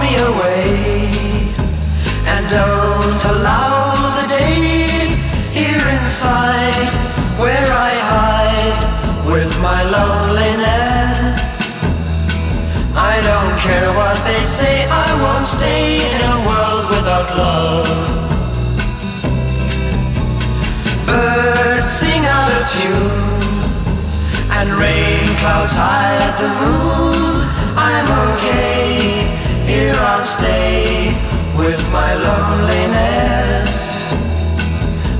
me away and don't allow the day here inside where I hide with my loneliness. I don't care what they say, I won't stay in a world without love. Birds sing out of tune and rain clouds hide the moon. I'll stay with my loneliness.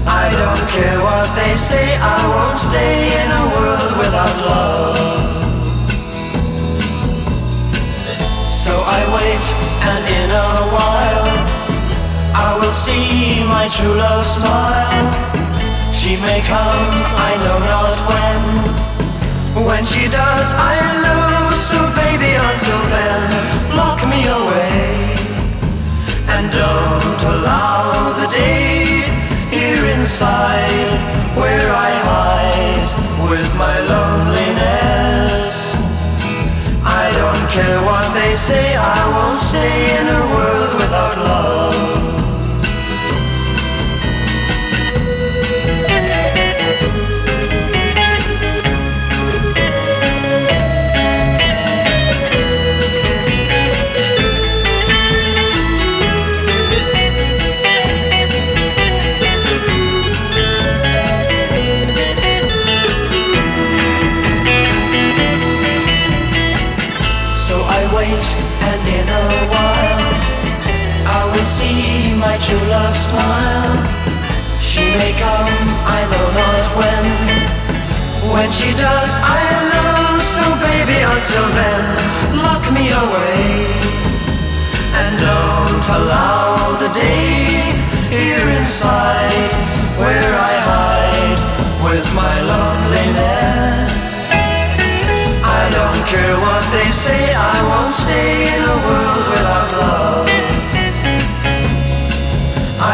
I don't care what they say, I won't stay in a world without love. So I wait, and in a while, I will see my true love smile. She may come, I know not when. When she does, I'll know. So baby, until then, lock me away. And don't allow the day here inside where I hide with my loneliness. I don't care what they say, I won't stay in a world without love. And in a while, I will see my true love smile. She may come, I know not when. When she does, I'll know. So baby, until then, lock me away. And don't allow the day here inside where I hide with my loneliness. Care what they say, I won't stay in a world without love.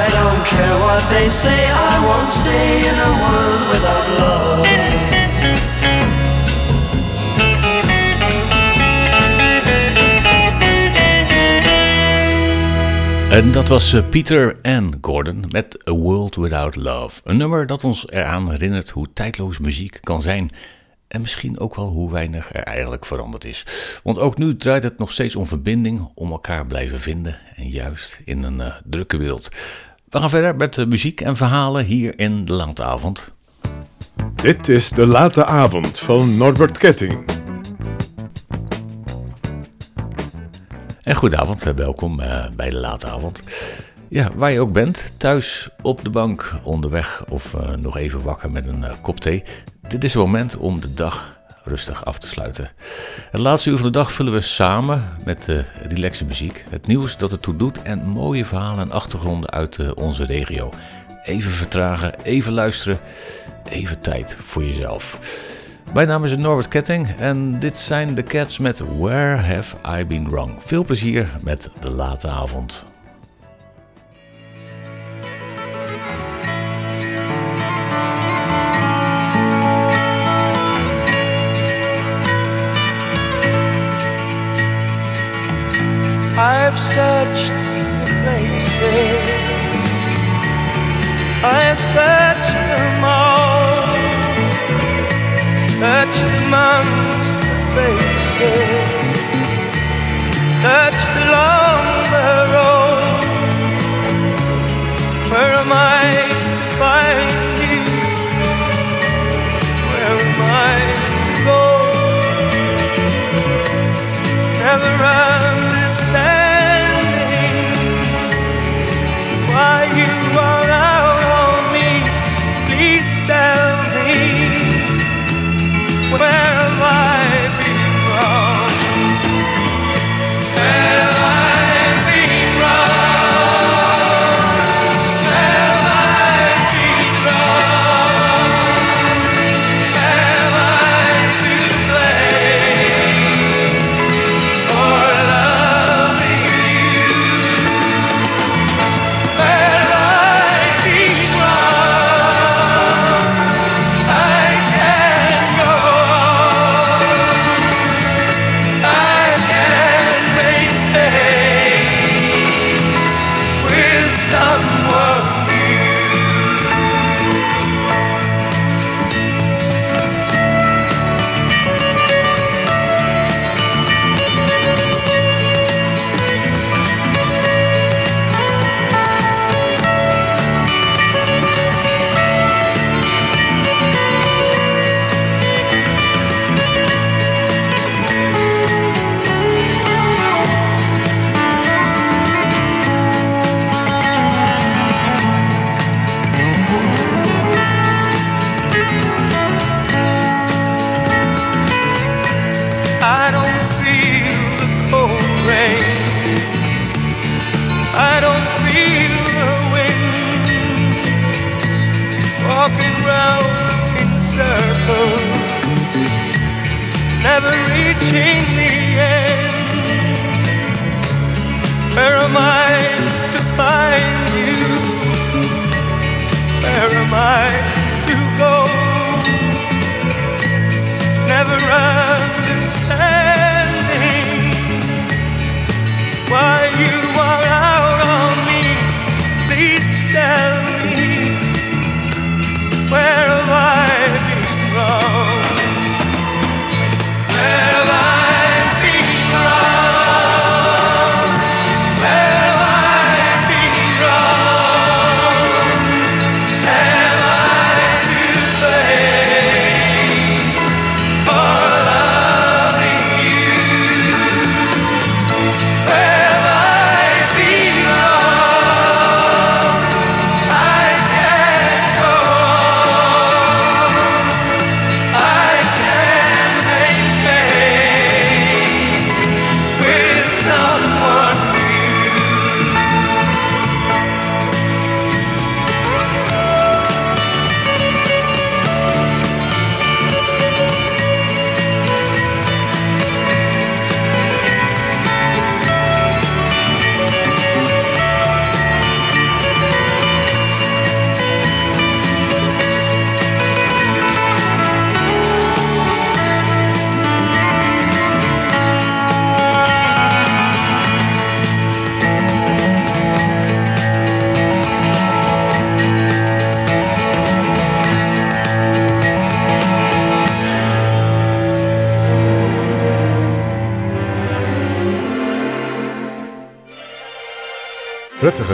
I don't care what they say, I won't stay in a world without love. En dat was eh, Peter en Gordon met A World Without Love. Een nummer dat ons eraan herinnert hoe tijdloos muziek kan zijn. En misschien ook wel hoe weinig er eigenlijk veranderd is. Want ook nu draait het nog steeds om verbinding, om elkaar blijven vinden. En juist in een eh, drukke wereld. We gaan verder met eh, muziek en verhalen hier in de Late Avond. Dit is De Late Avond van Norbert Ketting. En goedenavond, eh, welkom bij de late avond. Ja, waar je ook bent, thuis, op de bank, onderweg of nog even wakker met een kop thee. Dit is het moment om de dag rustig af te sluiten. Het laatste uur van de dag vullen we samen met uh, relaxe muziek, het nieuws dat ertoe doet en mooie verhalen en achtergronden uit eh, onze regio. Even vertragen, even luisteren, even tijd voor jezelf. Mijn naam is Norbert Ketting en dit zijn de Cats met Where Have I Been Wrong. Veel plezier met de late avond. I've searched the places, I've searched them all, searched amongst the faces, searched along the road. Where am I to find you? Where am I to go? Never understanding where have I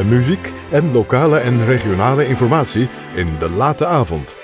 muziek en lokale en regionale informatie in de late avond.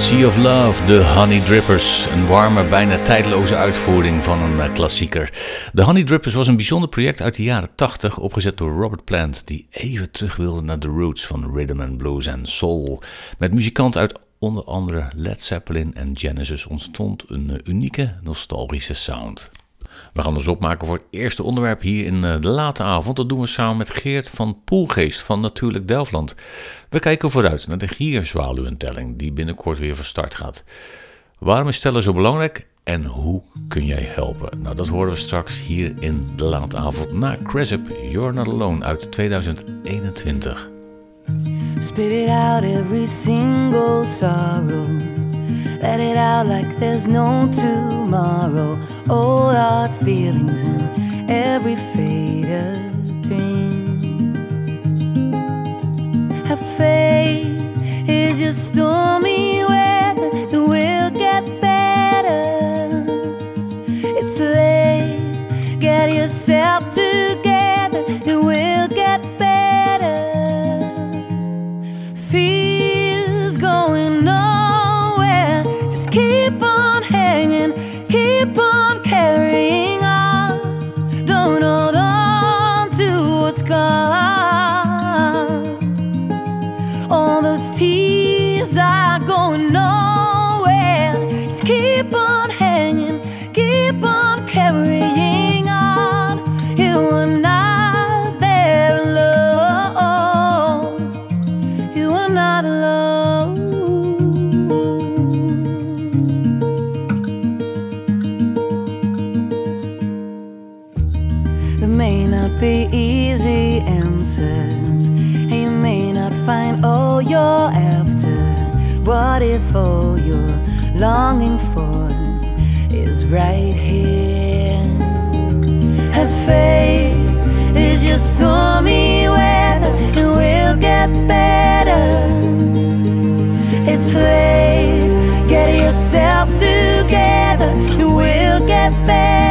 Sea of Love, de Honey Drippers. Een warme, bijna tijdloze uitvoering van een eh, klassieker. De Honey Drippers was een bijzonder project uit de jaren 80, opgezet door Robert Plant, die even terug wilde naar de roots van rhythm and blues en soul. Met muzikanten uit onder andere Led Zeppelin en Genesis ontstond een eh, unieke, nostalgische sound. We gaan ons opmaken voor het eerste onderwerp hier in eh, de late avond. Dat doen we samen met Geert van Poelgeest van Natuurlijk Delftland. We kijken vooruit naar de gierzwaluwentelling die binnenkort weer van start gaat. Waarom is tellen zo belangrijk en hoe kun jij helpen? Nou, dat horen we straks hier in de late avond na Cresip, You're Not Alone uit 2021. Spit it out every single sorrow. Let it out like there's no tomorrow. All our feelings in every faded dream. Have faith is your stormy weather. It will get better. It's late. Get yourself together. It will answers, and you may not find all you're after. What if all you're longing for is right here? Have faith is your stormy weather, it will get better. It's late, get yourself together, it will get better.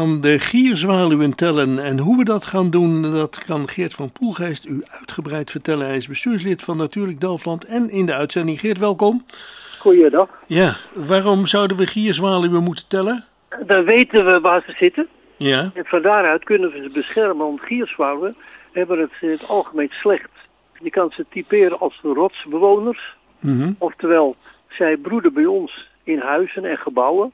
gaan de gierzwaluwen tellen en hoe we dat gaan doen, dat kan Geert van Poelgeest u uitgebreid vertellen. Hij is bestuurslid van Natuurlijk Delftland en in de uitzending. Geert, welkom. Goeiedag. Ja, waarom zouden we gierzwaluwen moeten tellen? Dan weten we waar ze zitten. Ja, En van daaruit kunnen we ze beschermen. Want gierzwaluwen hebben het in het algemeen slecht. Je kan ze typeren als rotsbewoners. mhm, Oftewel, zij broeden bij ons in huizen en gebouwen.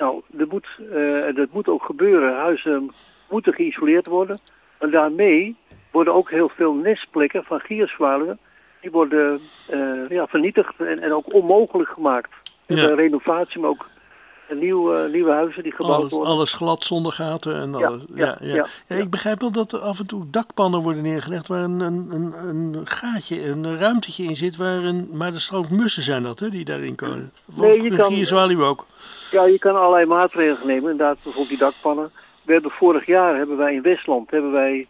Nou, dat moet, eh, dat moet ook gebeuren. Huizen moeten geïsoleerd worden. En daarmee worden ook heel veel nestplekken van gierzwaluwen... die worden eh, ja, vernietigd en, en ook onmogelijk gemaakt. Ja. De renovatie, maar ook nieuwe, nieuwe huizen die gebouwd Alles, worden. alles glad zonder gaten en Ja, alles. Ja, ja, ja, ik begrijp wel dat er af en toe dakpannen worden neergelegd waar een, een, een, een gaatje, een ruimtetje in zit, waar een, maar de mussen zijn dat, hè, die daarin komen. Nee, Of je kan- ook. Ja, je kan allerlei maatregelen nemen. Inderdaad, bijvoorbeeld die dakpannen. We hebben vorig jaar hebben wij in Westland hebben wij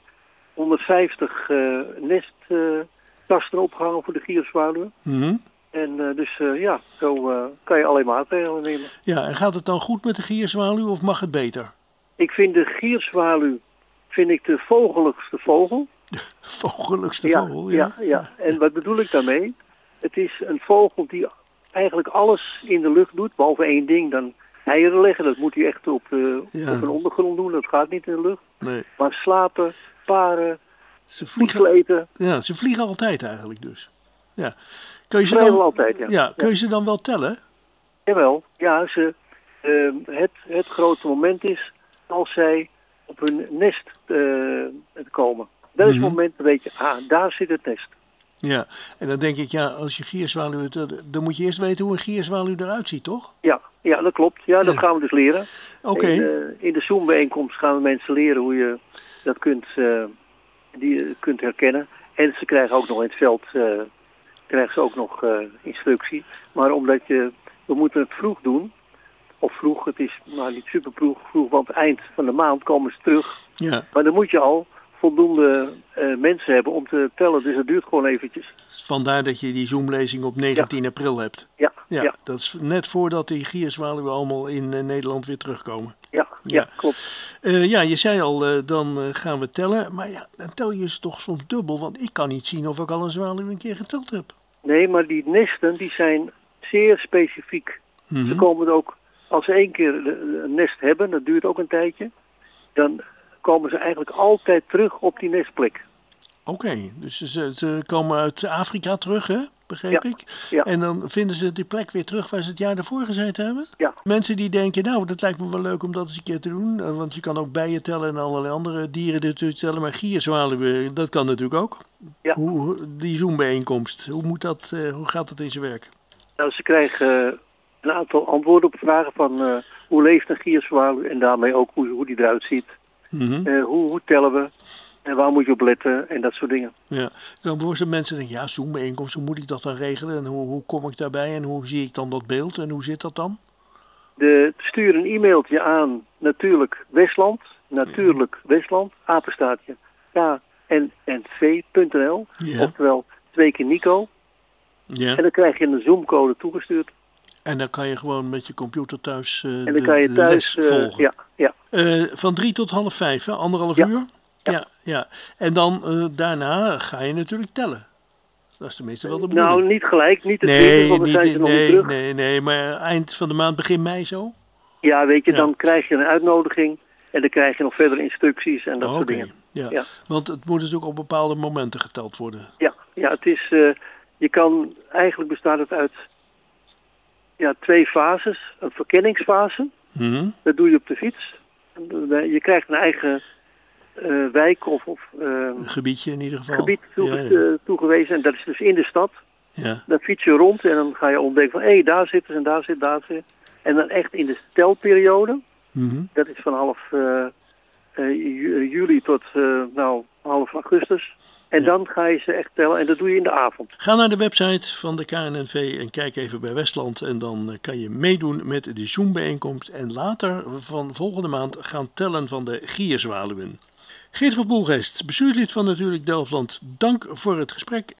150 eh nestkasten opgehangen voor de gierzwaluwen. Mhm. En eh, dus eh, ja, zo eh, kan je allerlei maatregelen nemen. Ja, en gaat het dan goed met de gierzwaluw of mag het beter? Ik vind de gierzwaluw vind ik de vogeligste vogel. Vogeligste ja, vogel, ja. Ja, En wat bedoel ik daarmee? Het is een vogel die eigenlijk alles in de lucht doet, behalve één ding. Dan eieren leggen, dat moet hij echt op, Ja. op een ondergrond doen. Dat gaat niet in de lucht. Nee, Maar slapen, paren, ze vliegen, eten, ja, ze vliegen altijd eigenlijk dus. Ja. Kun je ze dan, altijd. Ja. ja, kun je ze dan wel tellen? Jawel, ja, ze, eh, het, het grote moment is als zij op hun nest eh, komen. Dat is Mhm. het moment, dan weet je, ah, daar zit het nest. Ja, en dan denk ik, ja, als je gierzwaluw, dan moet je eerst weten hoe een gierzwaluw eruit ziet, toch? Ja, ja dat klopt. Ja, dat Ja. gaan we dus leren. Oké, In, eh, in de Zoom-bijeenkomst gaan we mensen leren hoe je dat kunt, eh, die, kunt herkennen. En ze krijgen ook nog in het veld krijgen ze ook nog eh, instructie. Maar omdat je, we moeten het vroeg doen, of vroeg, het is maar niet super vroeg, vroeg, want eind van de maand komen ze terug. ja, Maar dan moet je al voldoende eh, mensen hebben om te tellen, dus het duurt gewoon eventjes. vandaar dat je die Zoomlezing op 19 april hebt. Ja, Ja, ja, dat is net voordat die gierzwaluwen allemaal in eh, Nederland weer terugkomen. ja, Ja. klopt. Ja, je zei al, dan gaan we tellen. Maar ja, dan tel je ze toch soms dubbel. Want ik kan niet zien of ik al een zwaluw een keer geteld heb. Nee, maar die nesten die zijn zeer specifiek. Mhm. Ze komen er ook, als ze één keer een nest hebben, dat duurt ook een tijdje, dan komen ze eigenlijk altijd terug op die nestplek. Oké, dus ze, ze komen uit Afrika terug, hè? Begreep Ja, ik? ja. En dan vinden ze die plek weer terug waar ze het jaar daarvoor gezeten hebben? Ja. Mensen die denken, nou, dat lijkt me wel leuk om dat eens een keer te doen. eh, Want je kan ook bijen tellen en allerlei andere dieren natuurlijk tellen. Maar gierzwaluwen, dat kan natuurlijk ook. Ja. Hoe, die Zoom-bijeenkomst, hoe, moet dat, eh, hoe gaat dat in zijn werk? Nou, ze krijgen eh, een aantal antwoorden op vragen van hoe leeft een gierzwaluw en daarmee ook hoe, hoe die eruit ziet. Mhm. Hoe, hoe tellen we en waar moet je op letten en dat soort dingen. Ja, kan me voorstellen mensen denken, ja, Zoom-bijeenkomst, hoe moet ik dat dan regelen? En hoe, hoe kom ik daarbij en hoe zie ik dan dat beeld en hoe zit dat dan? De, stuur een e-mailtje aan natuurlijk Westland, natuurlijk Westland, apenstaartje, knv.nl, Ja. oftewel twee keer Nico. Ja. En dan krijg je een Zoom-code toegestuurd. En dan kan je gewoon met je computer thuis eh En de, dan kan je de thuis, les eh, volgen. ja, ja, Eh, van drie tot half vijf, hè? anderhalf Ja. uur? Ja. ja, En dan eh, daarna ga je natuurlijk tellen. Dat is tenminste wel de bedoeling. nou niet gelijk, niet 20, nee, want zijn niet, niet nee, terug. nee, nee, maar eind van de maand, begin mei zo? Ja, weet je, Ja. dan krijg je een uitnodiging en dan krijg je nog verder instructies en dat Oh, soort dingen. ja. Ja. Want het moet natuurlijk op bepaalde momenten geteld worden. Ja, ja het is, eh, je kan, eigenlijk bestaat het uit ja, twee fases. Een verkenningsfase, Mhm. dat doe je op de fiets. Je krijgt een eigen wijk of, of eh, gebiedje in ieder geval. gebied toege- Ja, ja. eh, toegewezen en dat is dus in de stad. ja. Dan fiets je rond en dan ga je ontdekken van, hé, hey, daar zitten ze en daar zit, daar zit. En dan echt in de stelperiode, Mhm. dat is van half eh, eh, ju- juli tot eh, nou, half augustus. En Ja. dan ga je ze echt tellen en dat doe je in de avond. Ga naar de website van de KNNV en kijk even bij Westland. En dan eh, kan je meedoen met de Zoom-bijeenkomst. En later van volgende maand gaan tellen van de gierzwaluwen. Geert van Poelgeest, bestuurslid van Natuurlijk Delftland. Dank voor het gesprek.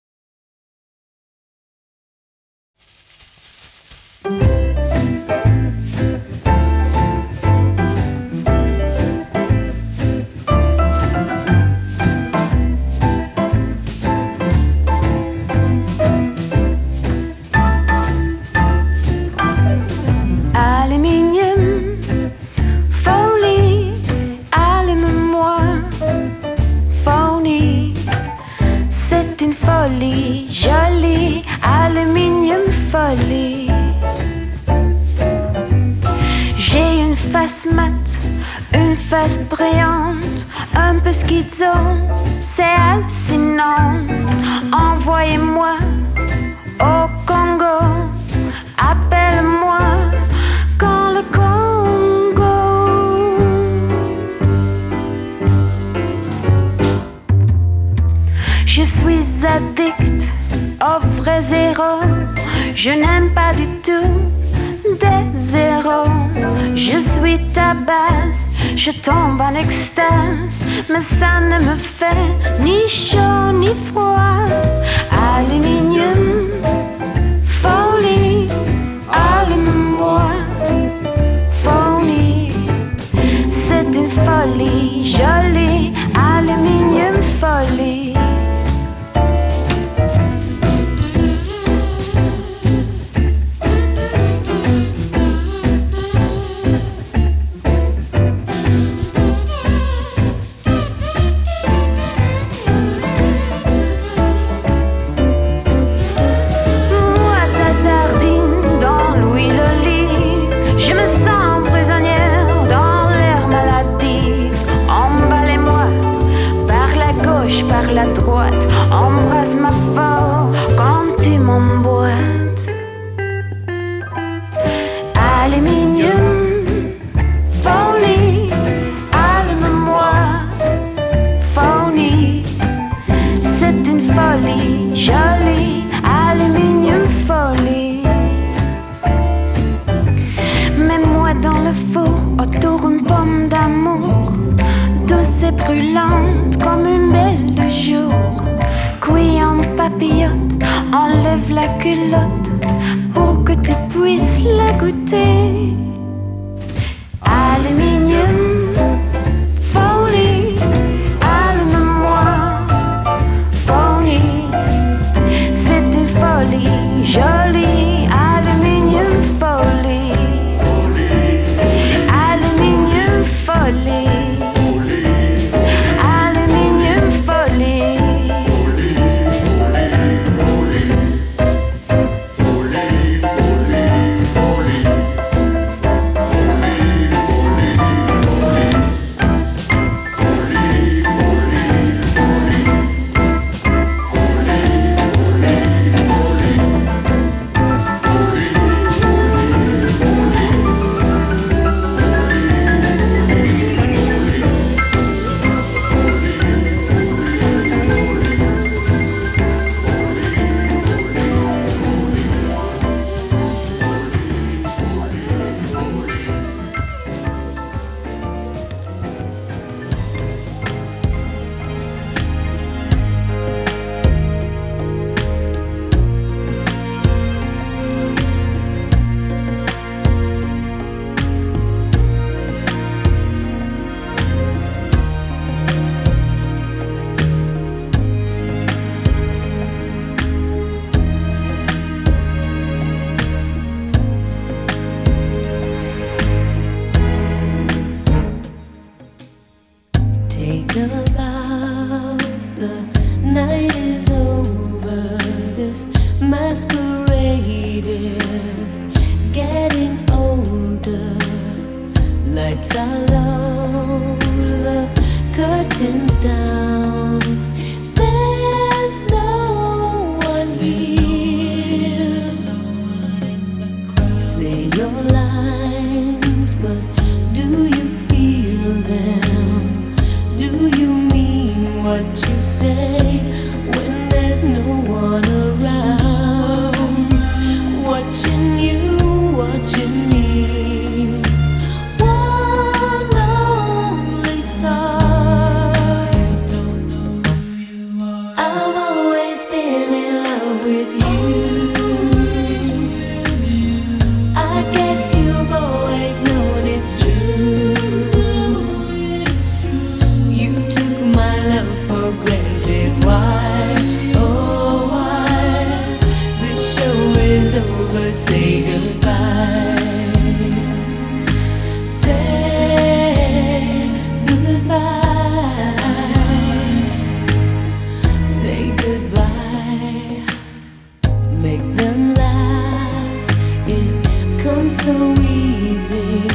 easy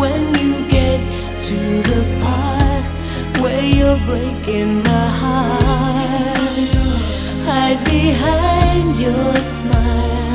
when you get to the part where you're breaking my heart. Hide behind your smile.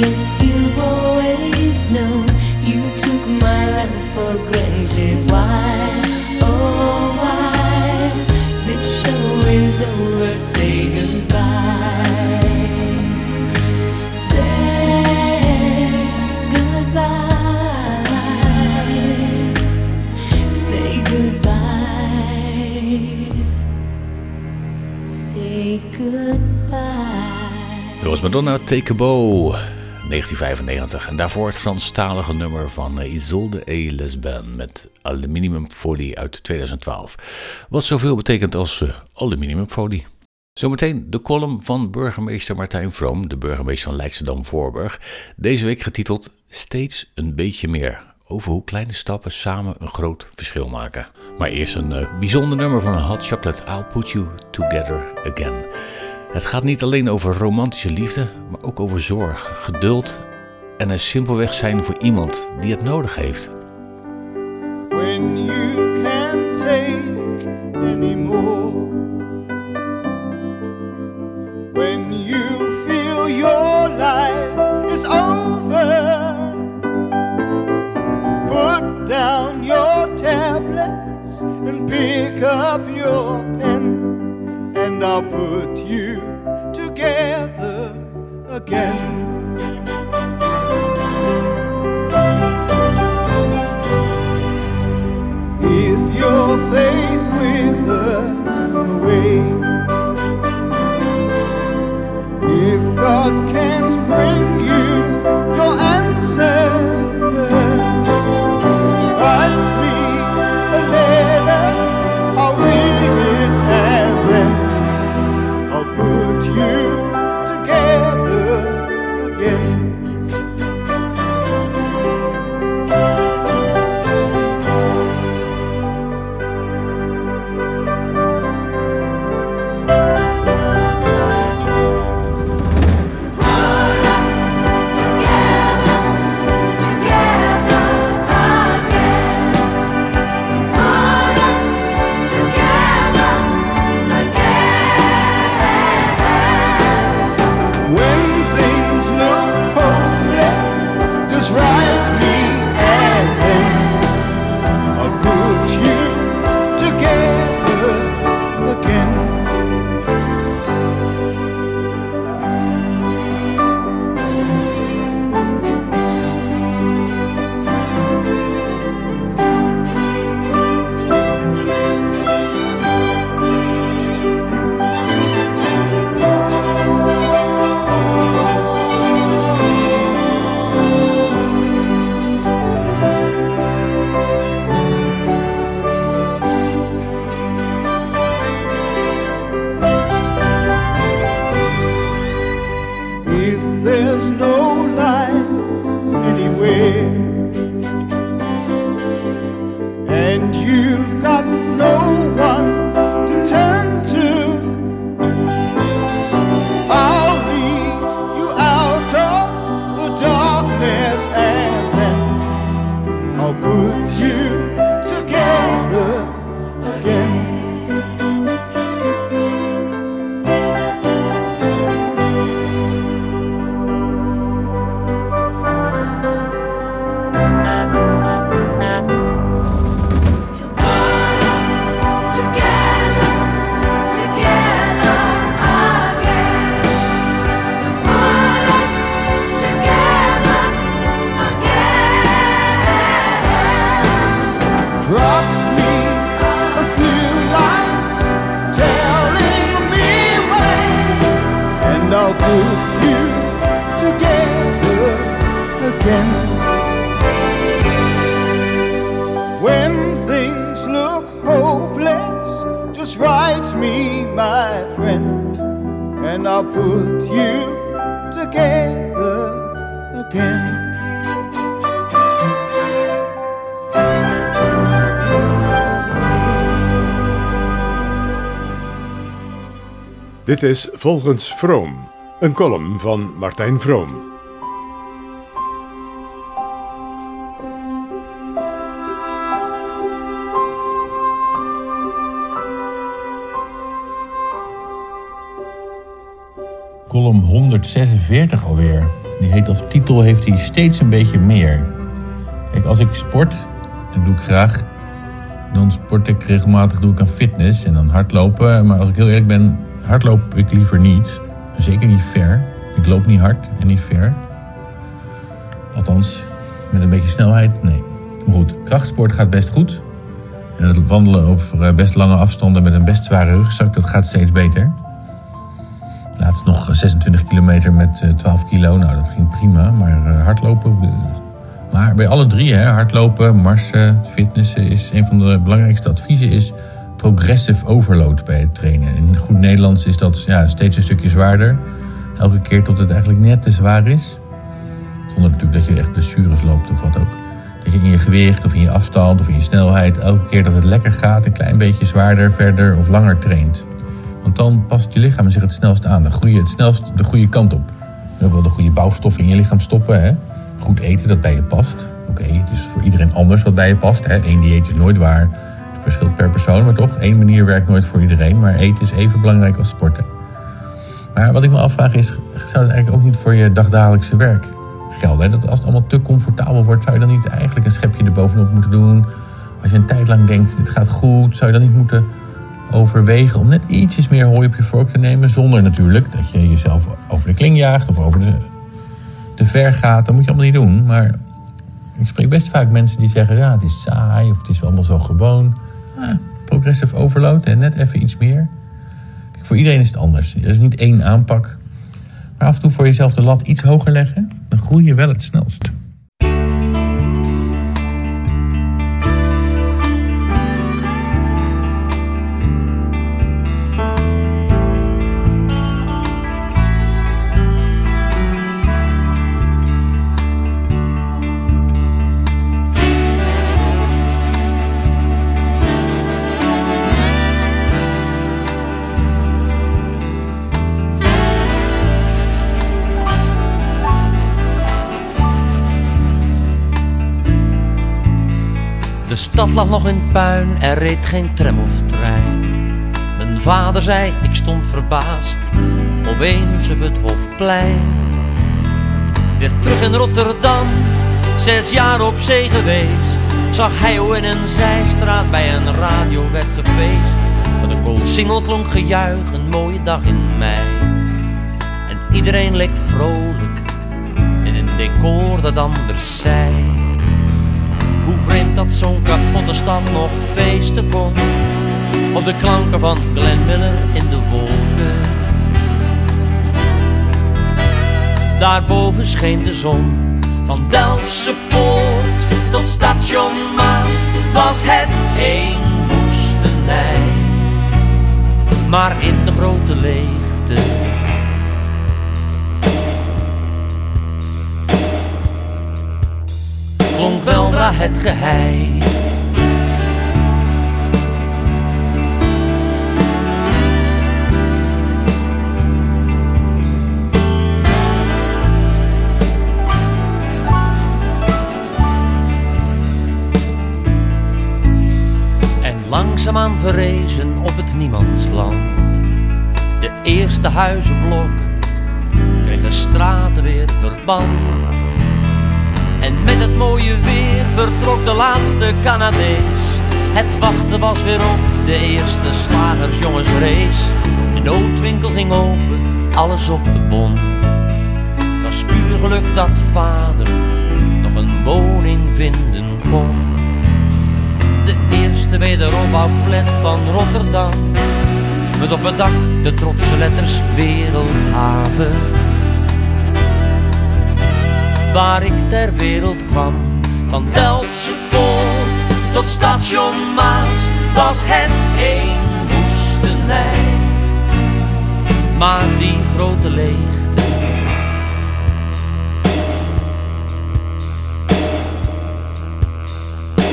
Guess you've always known you took my for granted. Why? Oh, why? This show is over. Say goodbye. Say goodbye. Say goodbye. Dat was Madonna Take a Bow, 1995. En daarvoor het Franstalige nummer van eh, Isolde E. Lesben met aluminiumfolie uit 2012. Wat zoveel betekent als eh, aluminiumfolie. Zometeen de column van burgemeester Martijn Vroom, de burgemeester van Leidschendam-Voorburg. Deze week getiteld Steeds een beetje meer. Over hoe kleine stappen samen een groot verschil maken. Maar eerst een eh, bijzonder nummer van Hot Chocolate, I'll Put You Together Again. Het gaat niet alleen over romantische liefde, maar ook over zorg, geduld en er simpelweg zijn voor iemand die het nodig heeft. when you can't take anymore. When you feel your life is over, put down your tablets and pick up your pen, and I'll put you together again. If your faith withers away, if God Dit is Volgens Vroom, een column van Martijn Vroom. column 146 alweer. Die heet als titel heeft hij steeds een beetje meer. Kijk, als ik sport, dat doe ik graag. Dan sport ik regelmatig, doe ik aan fitness en dan hardlopen. Maar als ik heel eerlijk ben, hardloop ik liever niet. Zeker niet ver. Ik loop niet hard en niet ver. Althans, met een beetje snelheid, nee. Maar goed, krachtsport gaat best goed. En het wandelen over eh, best lange afstanden met een best zware rugzak, dat gaat steeds beter. Laatst nog 26 kilometer met eh, 12 kilo. Nou, dat ging prima. Maar eh, hardlopen. Maar bij alle drie, hè, hardlopen, marsen, fitnessen, is een van de belangrijkste adviezen is progressive overload bij het trainen. In goed Nederlands is dat ja, steeds een stukje zwaarder. Elke keer tot het eigenlijk net te zwaar is. Zonder natuurlijk dat je echt blessures loopt of wat ook. Dat je in je gewicht of in je afstand of in je snelheid elke keer dat het lekker gaat een klein beetje zwaarder, verder of langer traint. Want dan past je lichaam zich het snelst aan. Dan groei het snelst de goede kant op. Je wil de goede bouwstoffen in je lichaam stoppen. Hè? Goed eten dat bij je past. Oké, het is voor iedereen anders wat bij je past. Eén dieet is nooit waar. Verschilt per persoon, maar toch. één manier werkt nooit voor iedereen. Maar eten is even belangrijk als sporten. Maar wat ik me afvraag is, zou dat eigenlijk ook niet voor je dagdagelijkse werk gelden? Dat als het allemaal te comfortabel wordt, zou je dan niet eigenlijk een schepje erbovenop moeten doen? Als je een tijd lang denkt, dit gaat goed, zou je dan niet moeten overwegen om net ietsjes meer hooi op je vork te nemen. Zonder natuurlijk dat je jezelf over de kling jaagt of over de, de ver gaat. Dat moet je allemaal niet doen. Maar ik spreek best vaak mensen die zeggen, ja, het is saai of het is allemaal zo gewoon. Progressive overload en net even iets meer. Kijk, voor iedereen is het anders. Er is niet één aanpak. Maar af en toe voor jezelf de lat iets hoger leggen, dan groei je wel het snelst. Stad lag nog in puin, er reed geen tram of trein. Mijn vader zei, ik stond verbaasd, opeens op het Hofplein. Weer terug in Rotterdam, zes jaar op zee geweest. Zag hij hoe in een zijstraat bij een radio werd gefeest. Van de koolsingel klonk gejuich, een mooie dag in mei. En iedereen leek vrolijk, in een decor dat anders zei. Hoe vreemd dat zo'n kapotte stad nog feesten kon. Op de klanken van Glenn Miller in de wolken. Daarboven scheen de zon Van Delftse Poort. Tot station Maas Was het één woestenij. Maar in de grote leegte het geheim. En langzaamaan verrezen op het niemandsland. De eerste huizenblokken kregen straten weer verband. En met het mooie weer vertrok de laatste Canadees. Het wachten was weer op de eerste slagersjongensrace. De noodwinkel ging open, alles op de bon. Het was puur geluk dat vader nog een woning vinden kon. De eerste wederopbouwflat van Rotterdam. Met op het dak de trotse letters Wereldhaven waar ik ter wereld kwam. Van Delftse Poort tot station Maas was het een woestenij. Maar die grote leegte.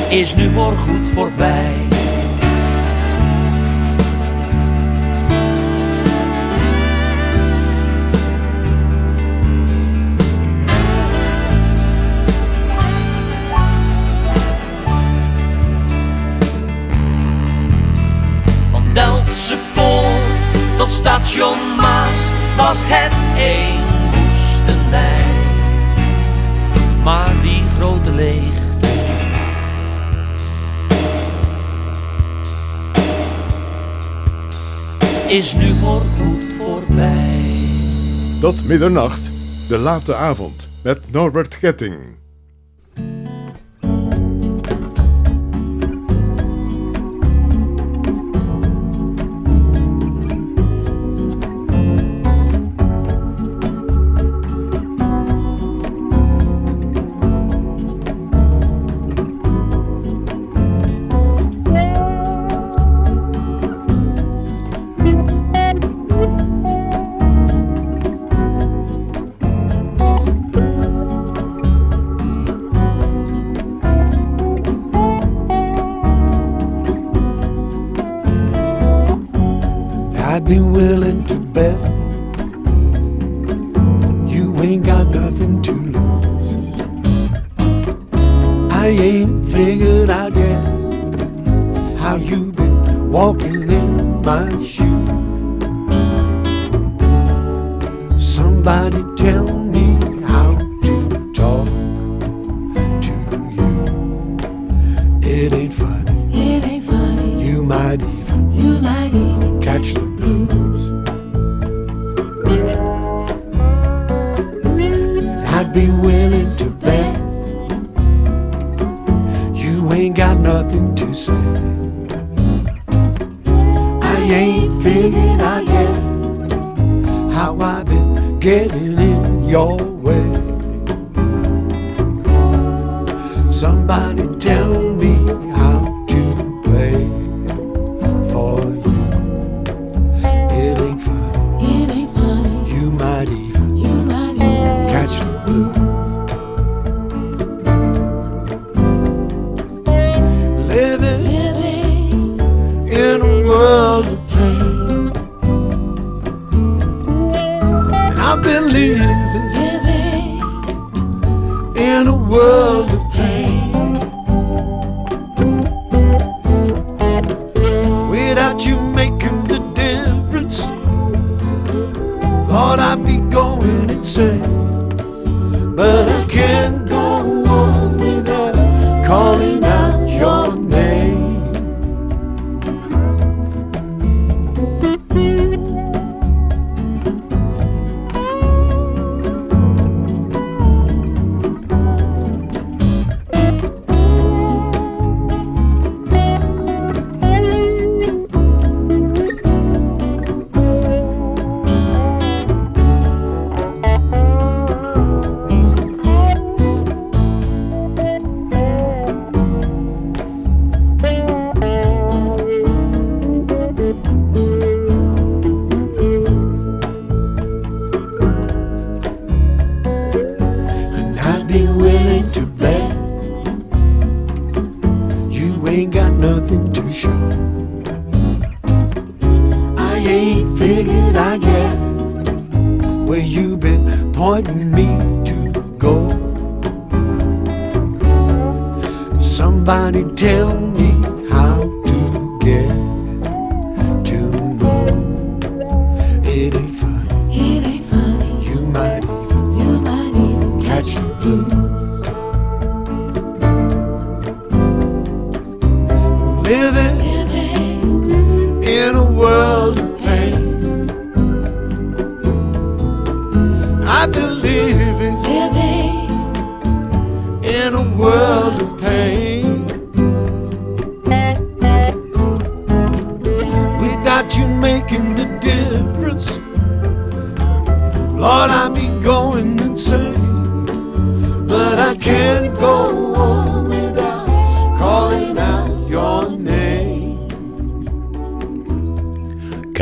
Is nu voorgoed voorbij. station was het een woestenij. Maar die grote leegte. Is nu voorgoed voorbij. Tot middernacht, de late avond, met Norbert Ketting.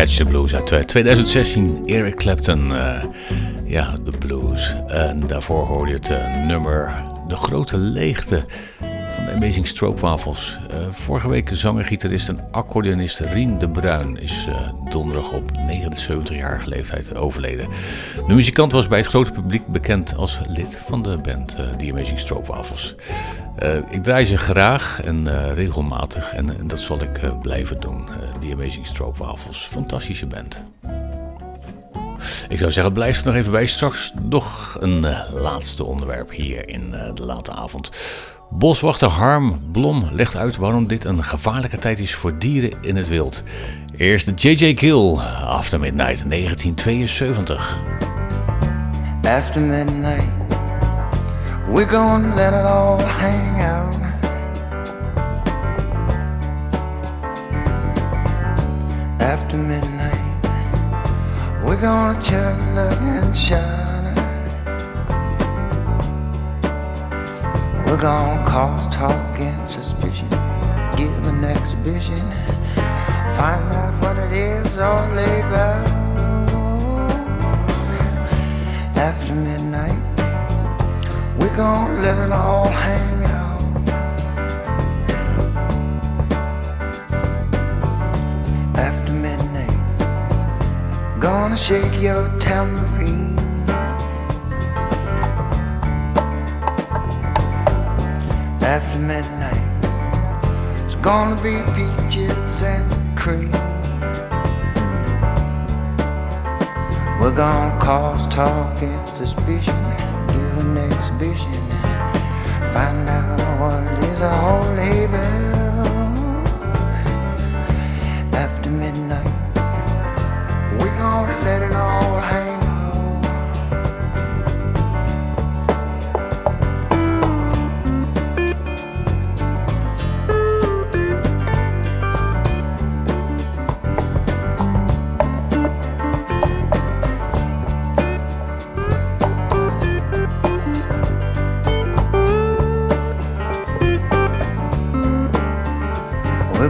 Catch the Blues uit eh, 2016. Eric Clapton, eh, ja, de blues. En daarvoor hoorde je het eh, nummer De Grote Leegte van de Amazing Stroopwafels. Eh vorige week zanger, gitarist en accordeonist Rien de Bruin is eh, donderdag op 79-jarige leeftijd overleden. De muzikant was bij het grote publiek bekend als lid van de band eh The Amazing Stroopwafels. Eh, ik draai ze graag en eh, regelmatig en, en dat zal ik eh, blijven doen. The Amazing Stroopwafels, fantastische band. Ik zou zeggen, blijf er nog even bij. Straks nog een laatste onderwerp hier in de late avond. Boswachter Harm Blom legt uit waarom dit een gevaarlijke tijd is voor dieren in het wild. Eerst de J.J. Gill, After Midnight 1972. After midnight, we're gonna let it all hang out. After midnight, we're gonna look, and shine. We're gonna cause talk and suspicion, give an exhibition, find out what it is all about. After midnight, we're gonna let it all hang out. After midnight, gonna shake your tambourine. After midnight, it's gonna be peaches and cream. We're gonna cause talk and suspicion, an exhibition, find out what is all about. After midnight, we're gonna let it all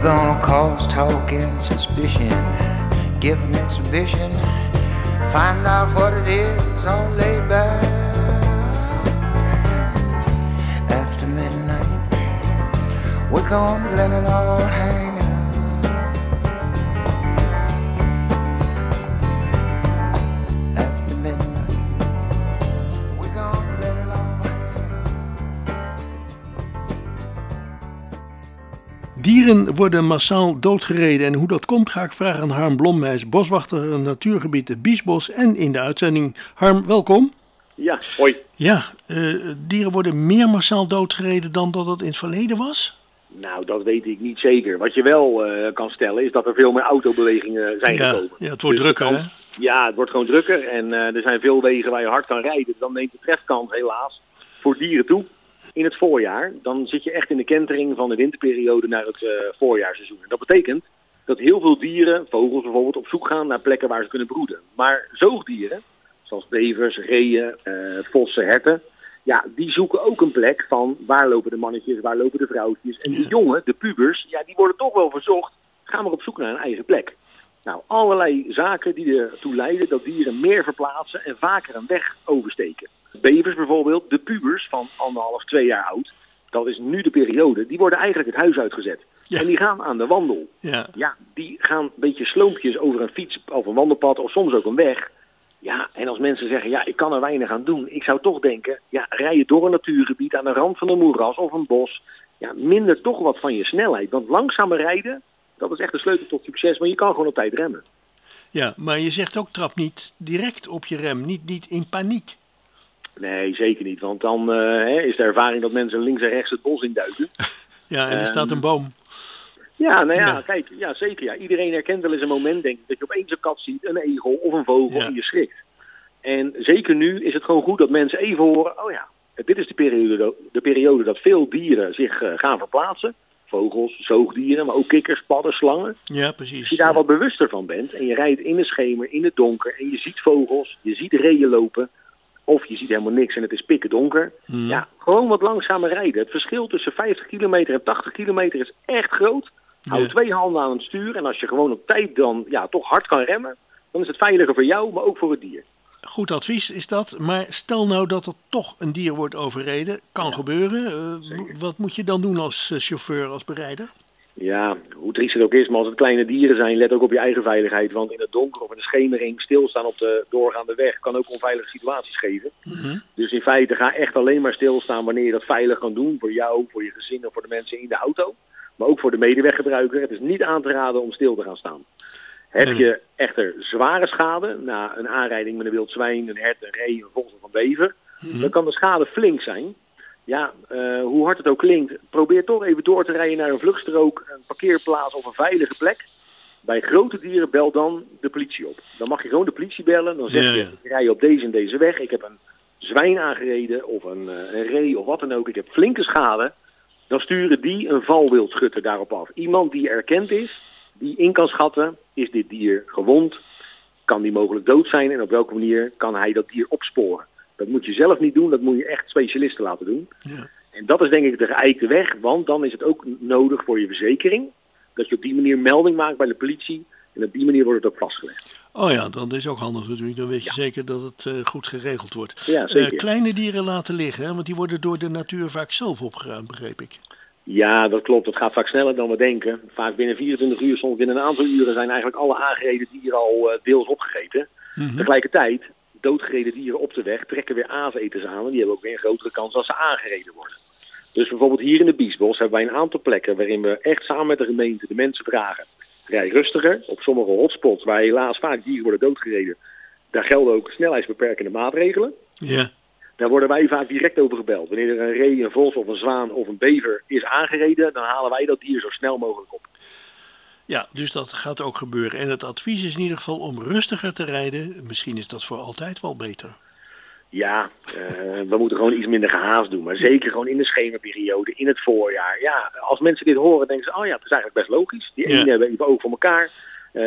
gonna cause talk and suspicion, give an exhibition, find out what it is all laid back. After midnight, we're gonna let it all hang Dieren worden massaal doodgereden en hoe dat komt ga ik vragen aan Harm Blom. Hij is boswachter natuurgebied het Biesbos en in de uitzending. Harm, welkom. Ja, hoi. Ja, eh, dieren worden meer massaal doodgereden dan dat het in het verleden was? Nou, dat weet ik niet zeker. Wat je wel eh, kan stellen is dat er veel meer autobewegingen zijn Ja, gekomen. ja, het wordt Dus de drukker, kans- Ja, het wordt gewoon drukker. En eh, er zijn veel wegen waar je hard kan rijden. Dan neemt de trefkans helaas voor dieren toe. In het voorjaar, dan zit je echt in de kentering van de winterperiode naar het eh, voorjaarseizoen. En dat betekent dat heel veel dieren, vogels bijvoorbeeld, op zoek gaan naar plekken waar ze kunnen broeden. Maar zoogdieren, zoals bevers, reeën, eh, vossen, herten, ja, die zoeken ook een plek van waar lopen de mannetjes, waar lopen de vrouwtjes. En die jongen, de pubers, ja, die worden toch wel verzocht, gaan maar op zoek naar een eigen plek. Nou, allerlei zaken die ertoe leiden dat dieren meer verplaatsen en vaker een weg oversteken. Bevers bijvoorbeeld, de pubers van anderhalf, twee jaar oud, dat is nu de periode, die worden eigenlijk het huis uitgezet. En die gaan aan de wandel. Ja. Ja, die gaan een beetje sloompjes over een fiets of een wandelpad of soms ook een weg. Ja, en als mensen zeggen, ja, ik kan er weinig aan doen. Ik zou toch denken, ja, rij je door een natuurgebied aan de rand van een moeras of een bos. Ja, minder toch wat van je snelheid. Want langzamer rijden, dat is echt de sleutel tot succes. Maar je kan gewoon op tijd remmen. Ja, maar je zegt ook trap niet direct op je rem, niet, niet in paniek. Nee, zeker niet. Want dan eh, hè, is de ervaring dat mensen links en rechts het bos induiken. Ja, en er Ehm, staat een boom. Ja, nou ja, Ja. kijk, ja, zeker. Ja. Iedereen herkent wel eens een moment, denk ik, dat je opeens een kat ziet, een egel of een vogel en je schrikt. En zeker nu is het gewoon goed dat mensen even horen, oh ja, dit is de periode, de periode dat veel dieren zich eh, gaan verplaatsen. Vogels, zoogdieren, maar ook kikkers, padden, slangen. Ja, Als precies. je daar wat bewuster van bent en je rijdt in de schemer, in het donker en je ziet vogels, je ziet reeën lopen, of je ziet helemaal niks en het is pikken donker. Mhm. Ja, gewoon wat langzamer rijden. Het verschil tussen 50 kilometer en 80 kilometer is echt groot. Hou twee handen aan het stuur en als je gewoon op tijd dan ja, toch hard kan remmen, dan is het veiliger voor jou, maar ook voor het dier. Goed advies is dat, maar stel nou dat er toch een dier wordt overreden, kan gebeuren. Eh, wat moet je dan doen als eh, chauffeur, als berijder? Ja, hoe triest het ook is, maar als het kleine dieren zijn, let ook op je eigen veiligheid. Want in het donker of in de schemering stilstaan op de doorgaande weg kan ook onveilige situaties geven. Dus in feite ga echt alleen maar stilstaan wanneer je dat veilig kan doen. Voor jou, voor je gezin of voor de mensen in de auto. Maar ook voor de medeweggebruiker. Het is niet aan te raden om stil te gaan staan. Heb je echter zware schade, na een aanrijding met een wild zwijn, een hert, een ree, een vos of een bever, dan kan de schade flink zijn. Ja, eh, hoe hard het ook klinkt, probeer toch even door te rijden naar een vluchtstrook, een parkeerplaats of een veilige plek. Bij grote dieren bel dan de politie op. Dan mag je gewoon de politie bellen. Dan zeg je, ja. ik rij op deze en deze weg. Ik heb een zwijn aangereden of een, eh, een ree of wat dan ook. Ik heb flinke schade. Dan sturen die een valwildschutter daarop af. Iemand die erkend is, die in kan schatten, is dit dier gewond? Kan die mogelijk dood zijn? En op welke manier kan hij dat dier opsporen? Dat moet je zelf niet doen, dat moet je echt specialisten laten doen. Ja. En dat is denk ik de geëikte weg, want dan is het ook nodig voor je verzekering dat je op die manier melding maakt bij de politie en op die manier wordt het ook vastgelegd. Oh ja, dat is ook handig natuurlijk. Dan weet je zeker dat het eh, goed geregeld wordt. Ja, zeker. Eh, kleine dieren laten liggen, hè, want die worden door de natuur vaak zelf opgeruimd, begreep ik. Ja, dat klopt. Het gaat vaak sneller dan we denken. Vaak binnen 24 uur, soms binnen een aantal uren zijn eigenlijk alle aangereden dieren al eh, deels opgegeten. Mhm. Tegelijkertijd, doodgereden dieren op de weg trekken weer aaseters aan en die hebben ook weer een grotere kans als ze aangereden worden. Dus bijvoorbeeld hier in de Biesbos hebben wij een aantal plekken waarin we echt samen met de gemeente de mensen vragen. Rij rustiger. Op sommige hotspots waar helaas vaak dieren worden doodgereden, daar gelden ook snelheidsbeperkende maatregelen. Ja. Daar worden wij vaak direct over gebeld. Wanneer er een ree, een vos of een zwaan of een bever is aangereden, dan halen wij dat dier zo snel mogelijk op. Ja, dus dat gaat ook gebeuren. En het advies is in ieder geval om rustiger te rijden. Misschien is dat voor altijd wel beter. Ja, eh, we moeten gewoon iets minder gehaast doen. Maar zeker gewoon in de schemerperiode, in het voorjaar. Ja, als mensen dit horen, denken ze, oh ja, het is eigenlijk best logisch. Die Ja. ene hebben even oog voor elkaar. Eh,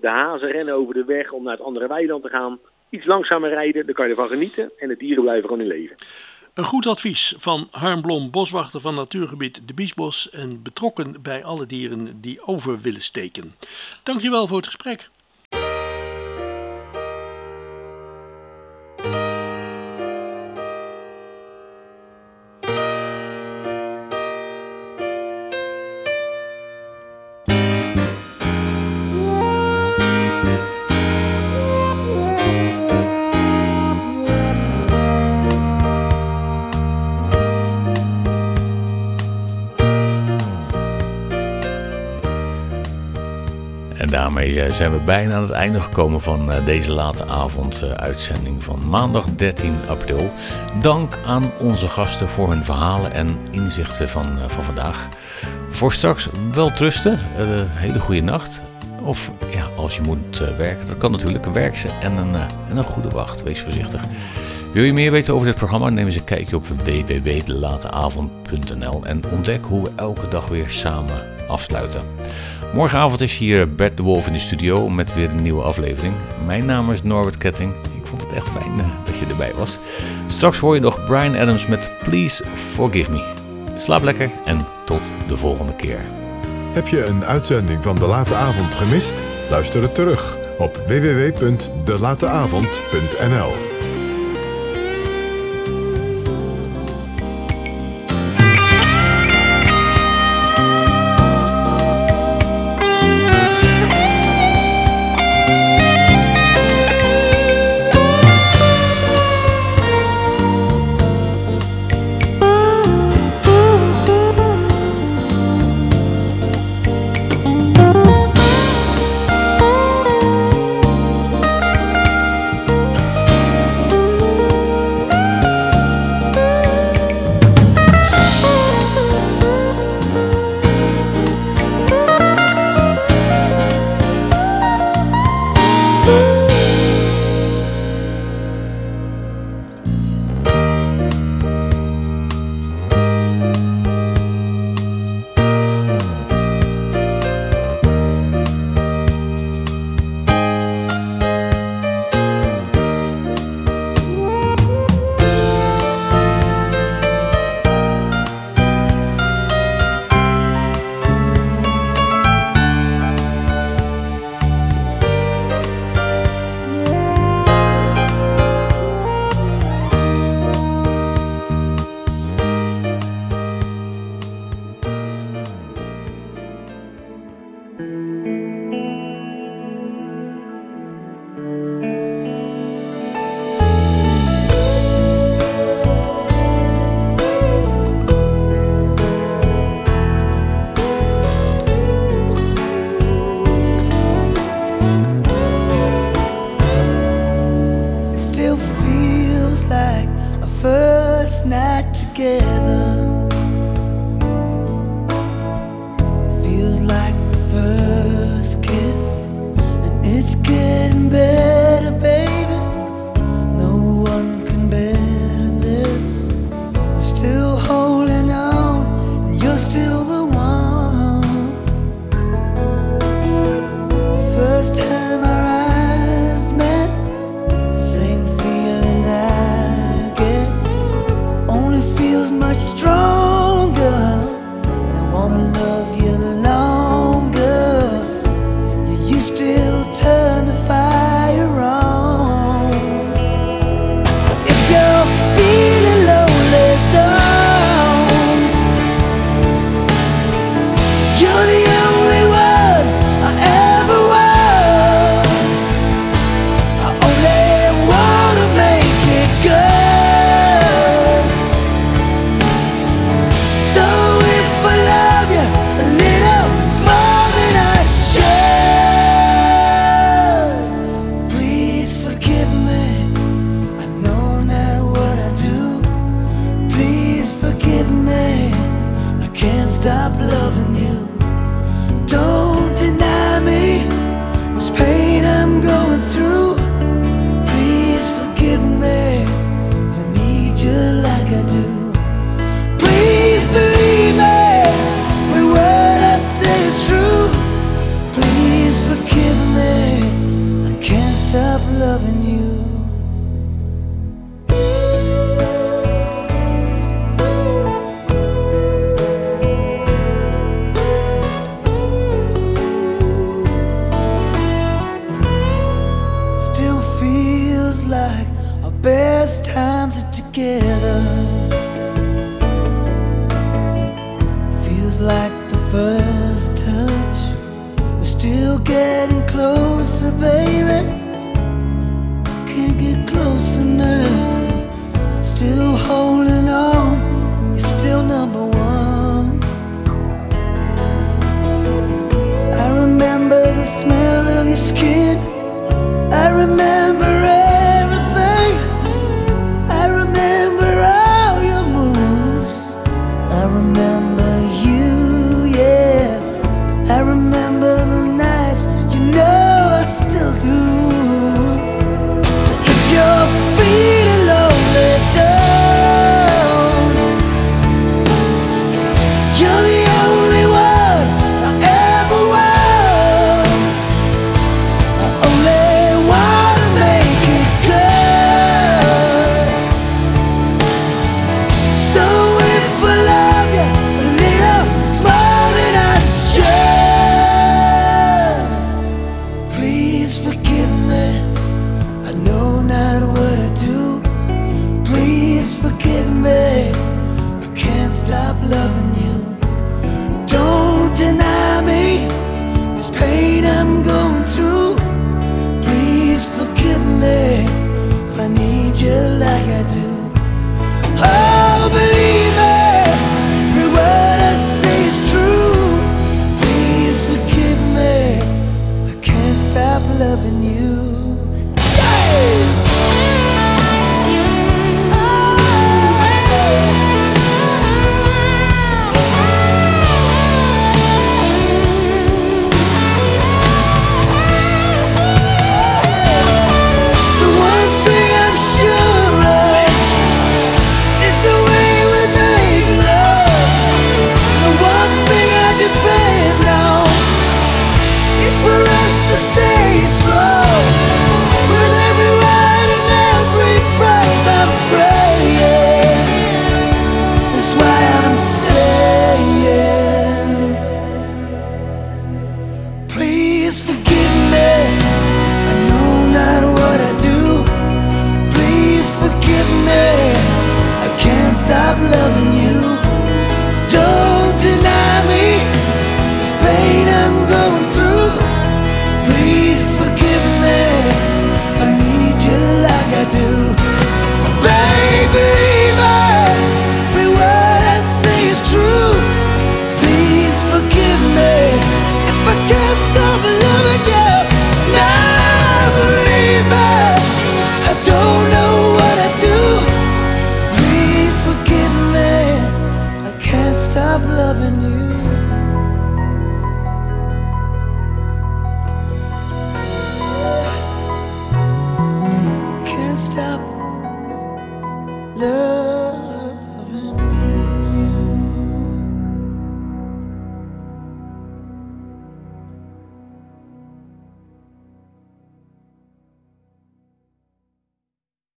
de hazen rennen over de weg om naar het andere weiland te gaan. Iets langzamer rijden, dan kan je ervan genieten. En de dieren blijven gewoon in leven. Een goed advies van Harm Blom, boswachter van natuurgebied De Biesbos en betrokken bij alle dieren die over willen steken. Dankjewel voor het gesprek. Zijn we bijna aan het einde gekomen van eh, deze late avond eh, uitzending van maandag 13 april. Dank aan onze gasten voor hun verhalen en inzichten van, eh, van vandaag. Voor straks wel trusten, eh, hele goede nacht. Of ja, als je moet werken, dat kan natuurlijk, werk ze en een, en een goede wacht. Wees voorzichtig. Wil je meer weten over dit programma? Neem eens een kijkje op www.delateavond.nl en ontdek hoe we elke dag weer samen afsluiten. Morgenavond is hier Bert de Wolf in de studio met weer een nieuwe aflevering. Mijn naam is Norbert Ketting. Ik vond het echt fijn eh, dat je erbij was. Straks hoor je nog Brian Adams met Please Forgive Me. Slaap lekker en tot de volgende keer. Heb je een uitzending van De Late Avond gemist? Luister het terug op www.delateavond.nl like best times are together. Feels like the first touch. We're still getting closer, baby.